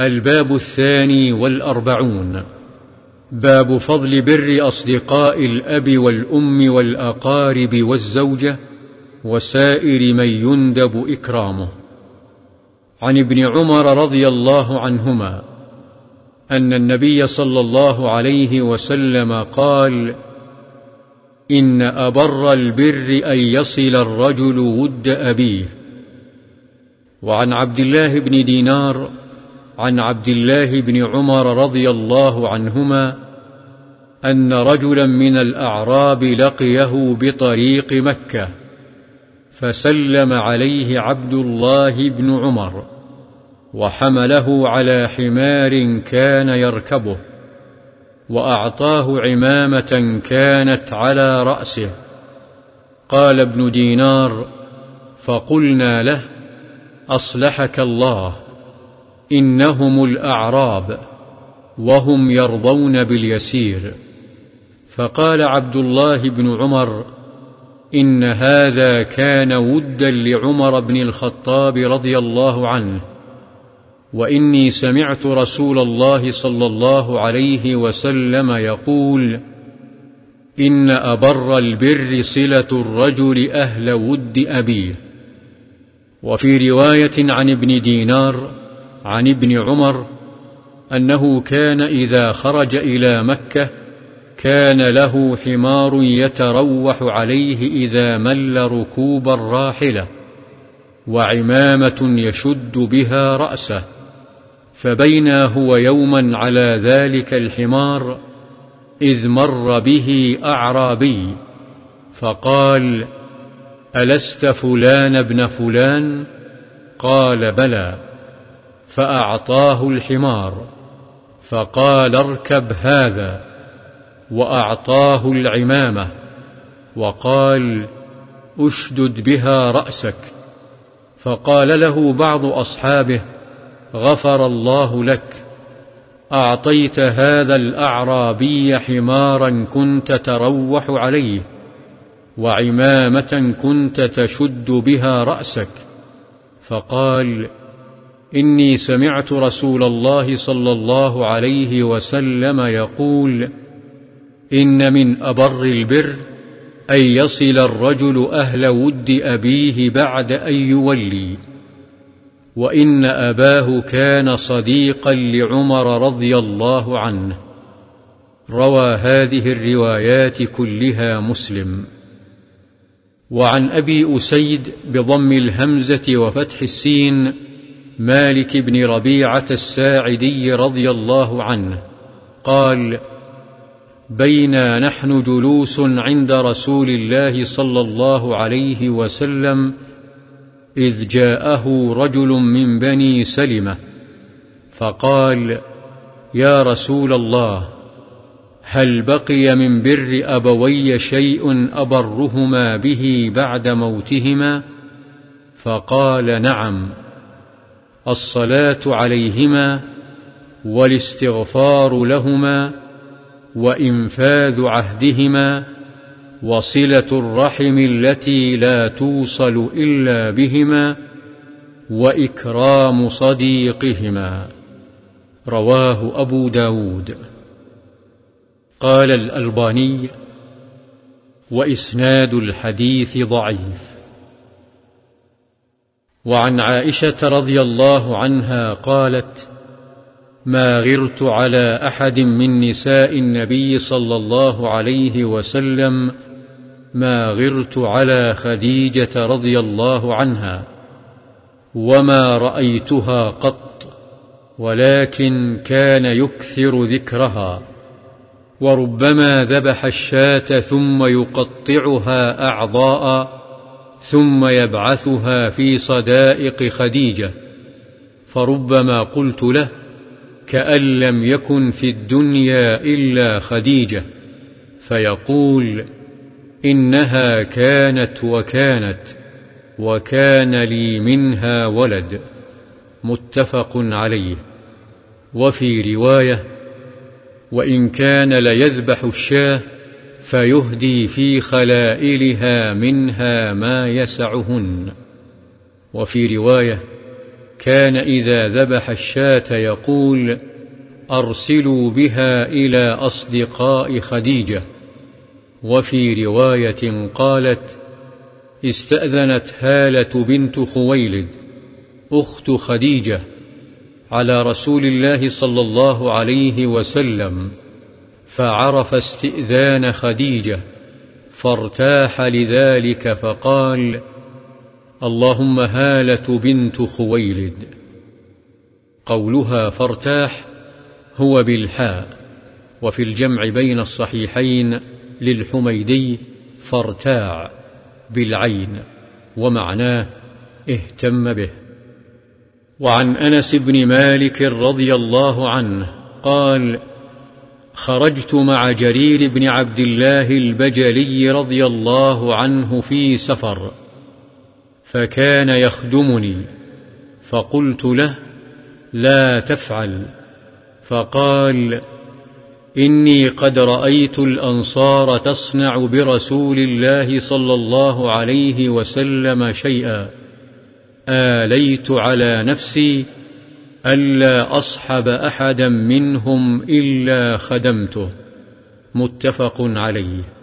الباب الثاني والأربعون. باب فضل بر أصدقاء الأب والأم والأقارب والزوجة وسائر من يندب إكرامه. عن ابن عمر رضي الله عنهما أن النبي صلى الله عليه وسلم قال إن أبر البر أن يصل الرجل ود أبيه. وعن عبد الله بن دينار عن عبد الله بن عمر رضي الله عنهما أن رجلا من الأعراب لقيه بطريق مكة فسلم عليه عبد الله بن عمر وحمله على حمار كان يركبه وأعطاه عمامة كانت على رأسه. قال ابن دينار فقلنا له أصلحك الله. إنهم الأعراب وهم يرضون باليسير. فقال عبد الله بن عمر إن هذا كان ودا لعمر بن الخطاب رضي الله عنه وإني سمعت رسول الله صلى الله عليه وسلم يقول إن أبر البر صلة الرجل أهل ود أبيه. وفي رواية عن ابن دينار عن ابن عمر أنه كان إذا خرج إلى مكة كان له حمار يتروح عليه إذا مل ركوب الراحلة وعمامة يشد بها رأسه فبينا هو يوما على ذلك الحمار إذ مر به أعرابي فقال ألست فلان ابن فلان؟ قال بلى. فأعطاه الحمار فقال اركب هذا. وأعطاه العمامة وقال أشدد بها رأسك. فقال له بعض أصحابه غفر الله لك أعطيت هذا الأعرابي حمارا كنت تروح عليه وعمامة كنت تشد بها رأسك. فقال إني سمعت رسول الله صلى الله عليه وسلم يقول إن من أبر البر أن يصل الرجل أهل ود أبيه بعد أن يولي وإن أباه كان صديقا لعمر رضي الله عنه. روى هذه الروايات كلها مسلم. وعن أبي أسيد بضم الهمزة وفتح السين مالك بن ربيعة الساعدي رضي الله عنه قال بينا نحن جلوس عند رسول الله صلى الله عليه وسلم إذ جاءه رجل من بني سلمة فقال يا رسول الله هل بقي من بر أبوي شيء أبرهما به بعد موتهما؟ فقال نعم. الصلاة عليهما والاستغفار لهما وإنفاذ عهدهما وصلة الرحم التي لا توصل إلا بهما وإكرام صديقهما. رواه أبو داود. قال الألباني وإسناد الحديث ضعيف. وعن عائشة رضي الله عنها قالت ما غرت على أحد من نساء النبي صلى الله عليه وسلم ما غرت على خديجة رضي الله عنها وما رأيتها قط ولكن كان يكثر ذكرها وربما ذبح الشاة ثم يقطعها أعضاء ثم يبعثها في صدائق خديجة فربما قلت له كأن لم يكن في الدنيا إلا خديجة. فيقول إنها كانت وكانت وكان لي منها ولد. متفق عليه. وفي رواية وإن كان ليذبح الشاة فيهدي في خلائلها منها ما يسعهن. وفي رواية كان إذا ذبح الشاة يقول أرسلوا بها إلى أصدقاء خديجة. وفي رواية قالت استأذنت هالة بنت خويلد أخت خديجة على رسول الله صلى الله عليه وسلم. فعرف استئذان خديجة فارتاح لذلك فقال اللهم هالة بنت خويلد. قولها فارتاح هو بالحاء وفي الجمع بين الصحيحين للحميدي فارتاع بالعين ومعناه اهتم به. وعن أنس بن مالك رضي الله عنه قال خرجت مع جرير بن عبد الله البجلي رضي الله عنه في سفر فكان يخدمني. فقلت له لا تفعل. فقال إني قد رأيت الأنصار تصنع برسول الله صلى الله عليه وسلم شيئا آليت على نفسي ألا أصحب أحدا منهم إلا خدمته. متفق عليه.